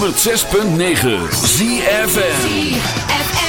106.9 ZFM.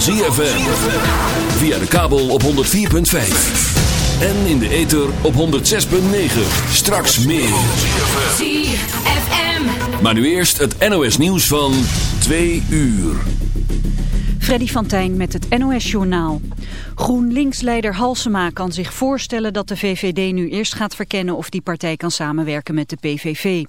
Van ZFM. Via de kabel op 104.5. En in de ether op 106.9. Straks meer. ZFM. Maar nu eerst het NOS nieuws van 2 uur. Freddy van Tijn met het NOS Journaal. GroenLinks-leider Halsema kan zich voorstellen dat de VVD nu eerst gaat verkennen of die partij kan samenwerken met de PVV.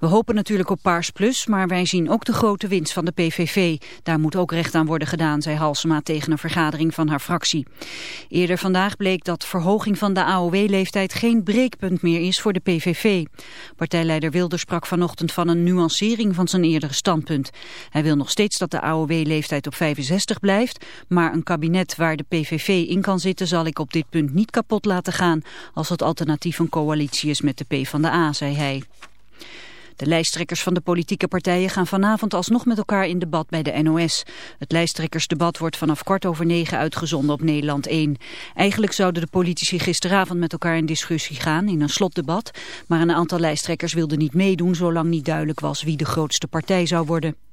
We hopen natuurlijk op Paars Plus, maar wij zien ook de grote winst van de PVV. Daar moet ook recht aan worden gedaan, zei Halsema tegen een vergadering van haar fractie. Eerder vandaag bleek dat verhoging van de AOW-leeftijd geen breekpunt meer is voor de PVV. Partijleider Wilders sprak vanochtend van een nuancering van zijn eerdere standpunt. Hij wil nog steeds dat de AOW-leeftijd op 65 blijft, maar een kabinet waar de PVV in kan zitten zal ik op dit punt niet kapot laten gaan als het alternatief een coalitie is met de PvdA, zei hij. De lijsttrekkers van de politieke partijen gaan vanavond alsnog met elkaar in debat bij de NOS. Het lijsttrekkersdebat wordt vanaf kwart over negen uitgezonden op Nederland 1. Eigenlijk zouden de politici gisteravond met elkaar in discussie gaan in een slotdebat. Maar een aantal lijsttrekkers wilden niet meedoen zolang niet duidelijk was wie de grootste partij zou worden.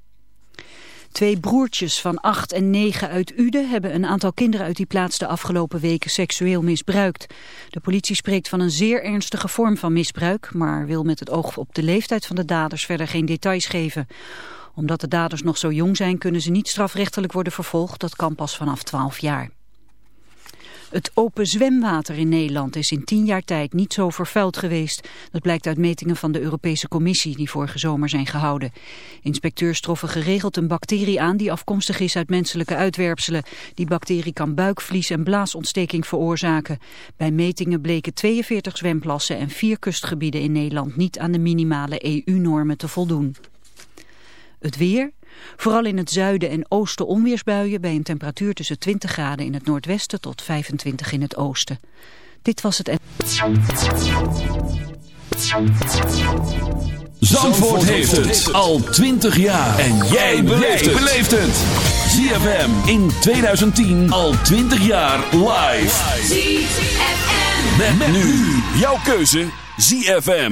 Twee broertjes van acht en negen uit Uden hebben een aantal kinderen uit die plaats de afgelopen weken seksueel misbruikt. De politie spreekt van een zeer ernstige vorm van misbruik, maar wil met het oog op de leeftijd van de daders verder geen details geven. Omdat de daders nog zo jong zijn kunnen ze niet strafrechtelijk worden vervolgd, dat kan pas vanaf 12 jaar. Het open zwemwater in Nederland is in tien jaar tijd niet zo vervuild geweest. Dat blijkt uit metingen van de Europese Commissie die vorige zomer zijn gehouden. Inspecteurs troffen geregeld een bacterie aan die afkomstig is uit menselijke uitwerpselen. Die bacterie kan buikvlies- en blaasontsteking veroorzaken. Bij metingen bleken 42 zwemplassen en vier kustgebieden in Nederland niet aan de minimale EU-normen te voldoen. Het weer... Vooral in het zuiden en oosten onweersbuien bij een temperatuur tussen 20 graden in het noordwesten tot 25 in het oosten. Dit was het... Zandvoort heeft het al 20 jaar. En jij beleeft het. ZFM in 2010 al 20 jaar live. ZFM. Met, nu jouw keuze ZFM.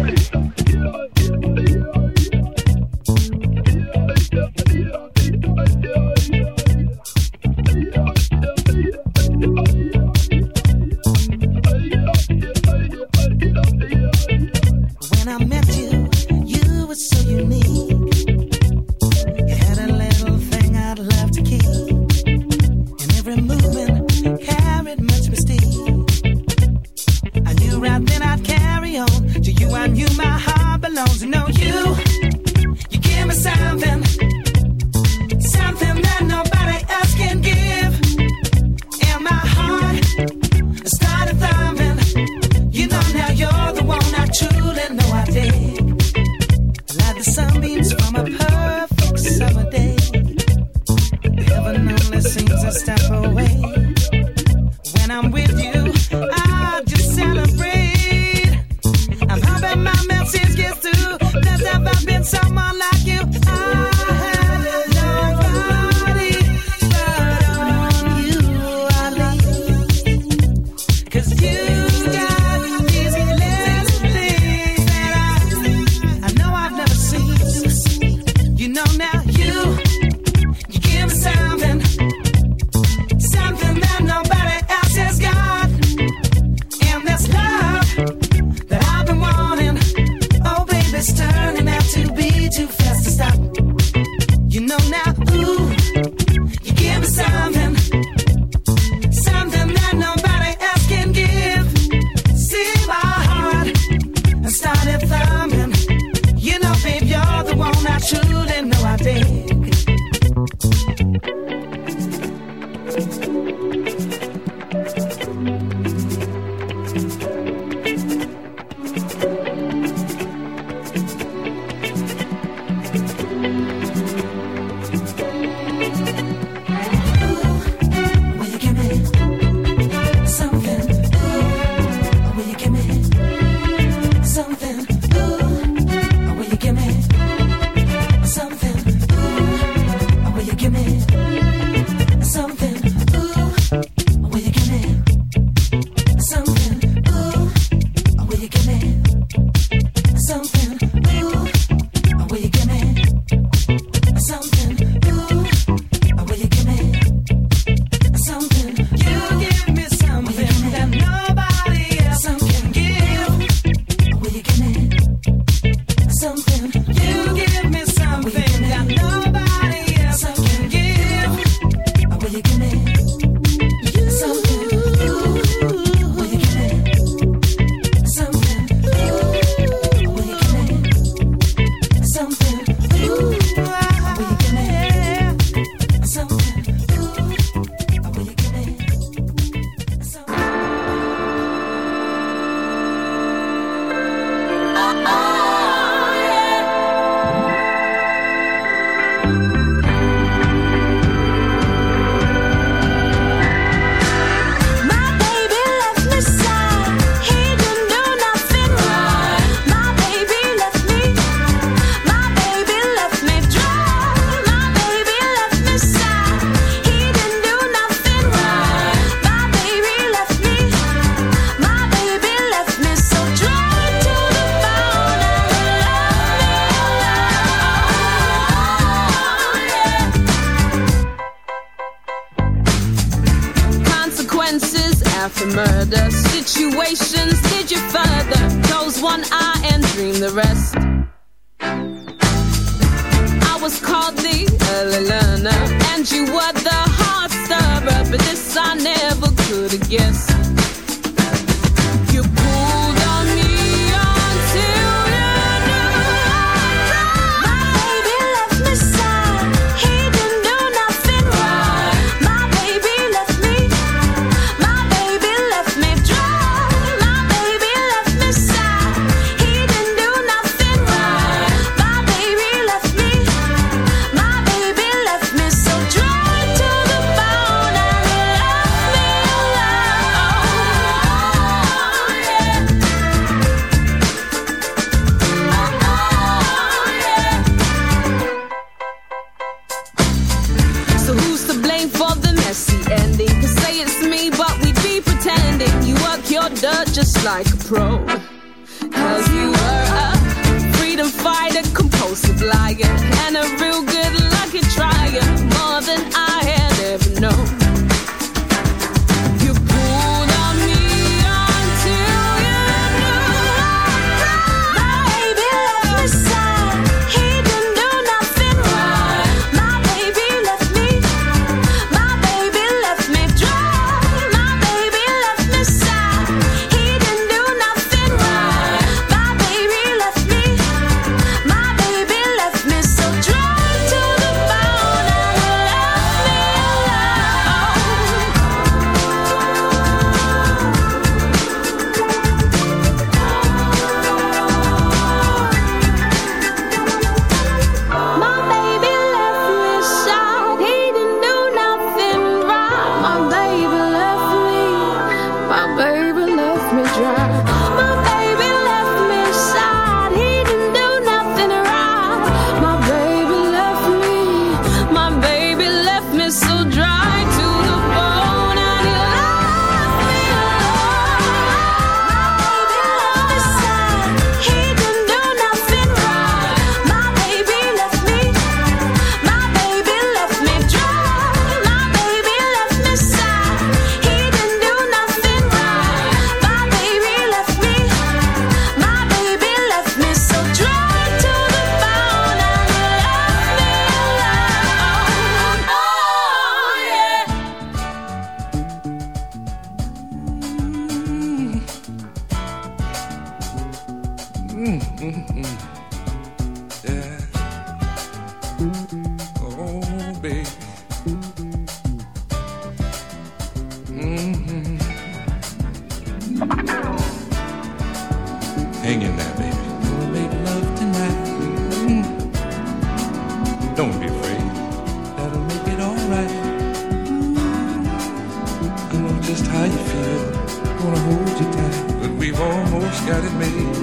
how you feel. Gonna hold you tight, but we've almost got it made.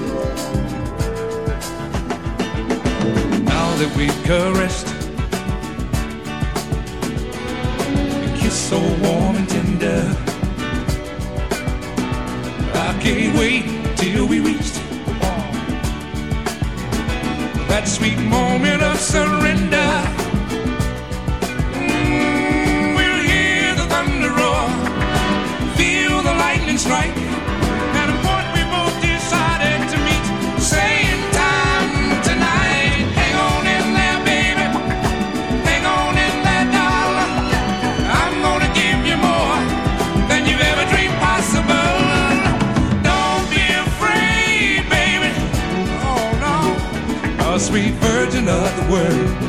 Now that we've caressed, a kiss so warm and tender. I can't wait till we reach that sweet moment of surrender. word.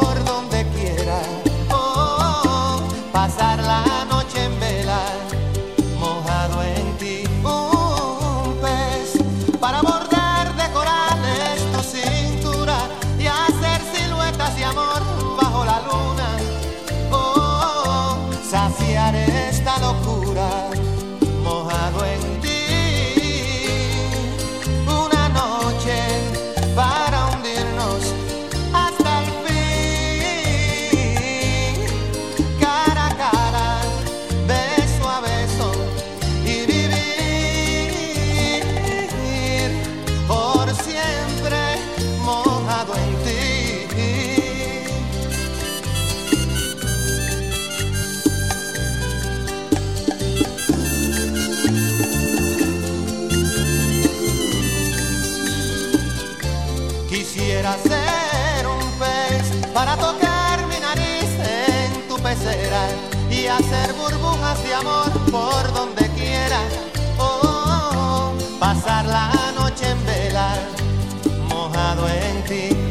hacer burbujas de amor por donde quiera. Oh, pasar la noche en vela, mojado en ti.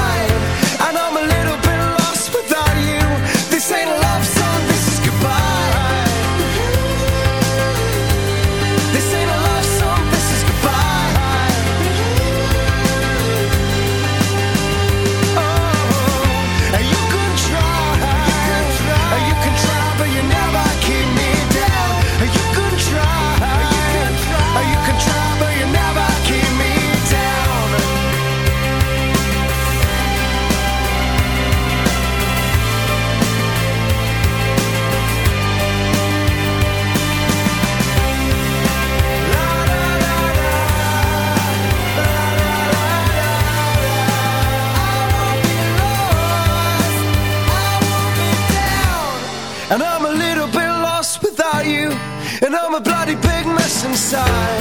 side.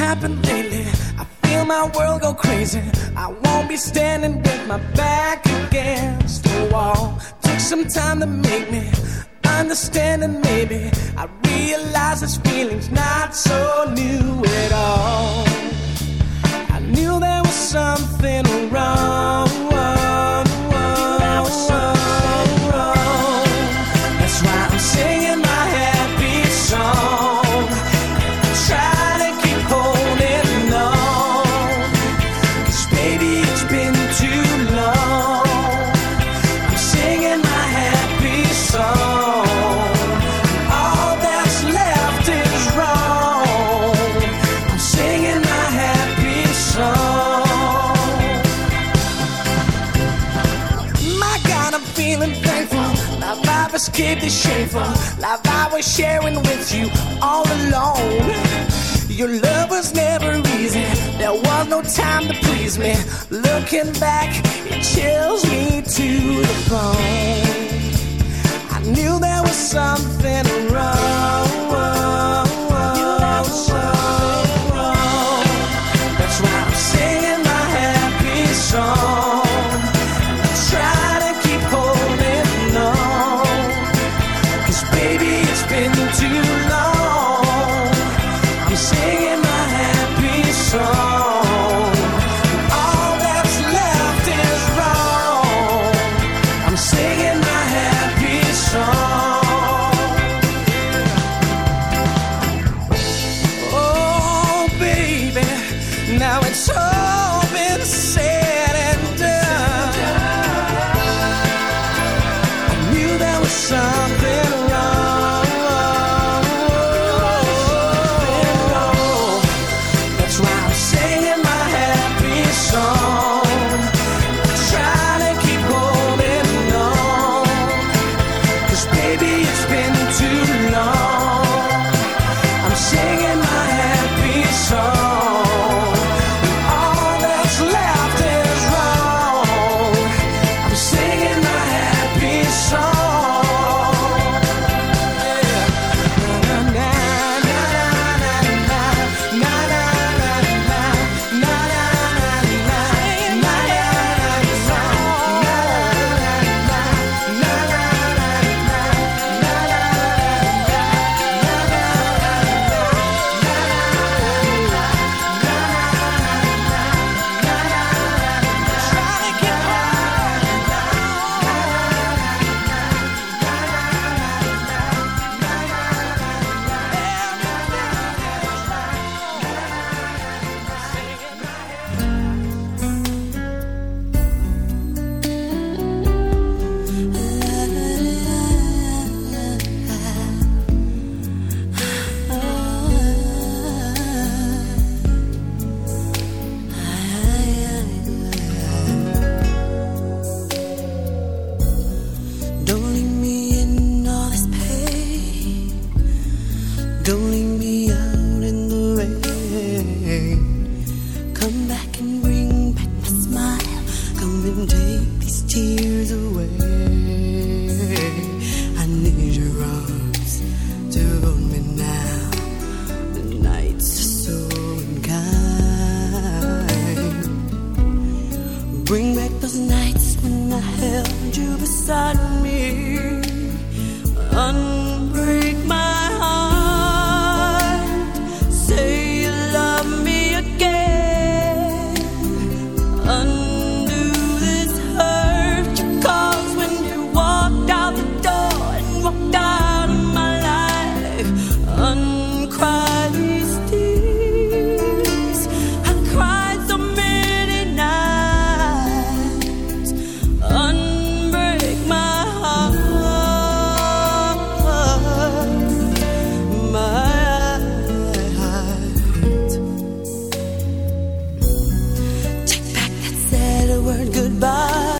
happened lately. I feel my world go crazy. I won't be standing with my back. I'm feeling thankful. Love I've escaped is shameful. Love I was sharing with you all alone. Your love was never easy. There was no time to please me. Looking back, it chills me to the bone. I knew there was something wrong.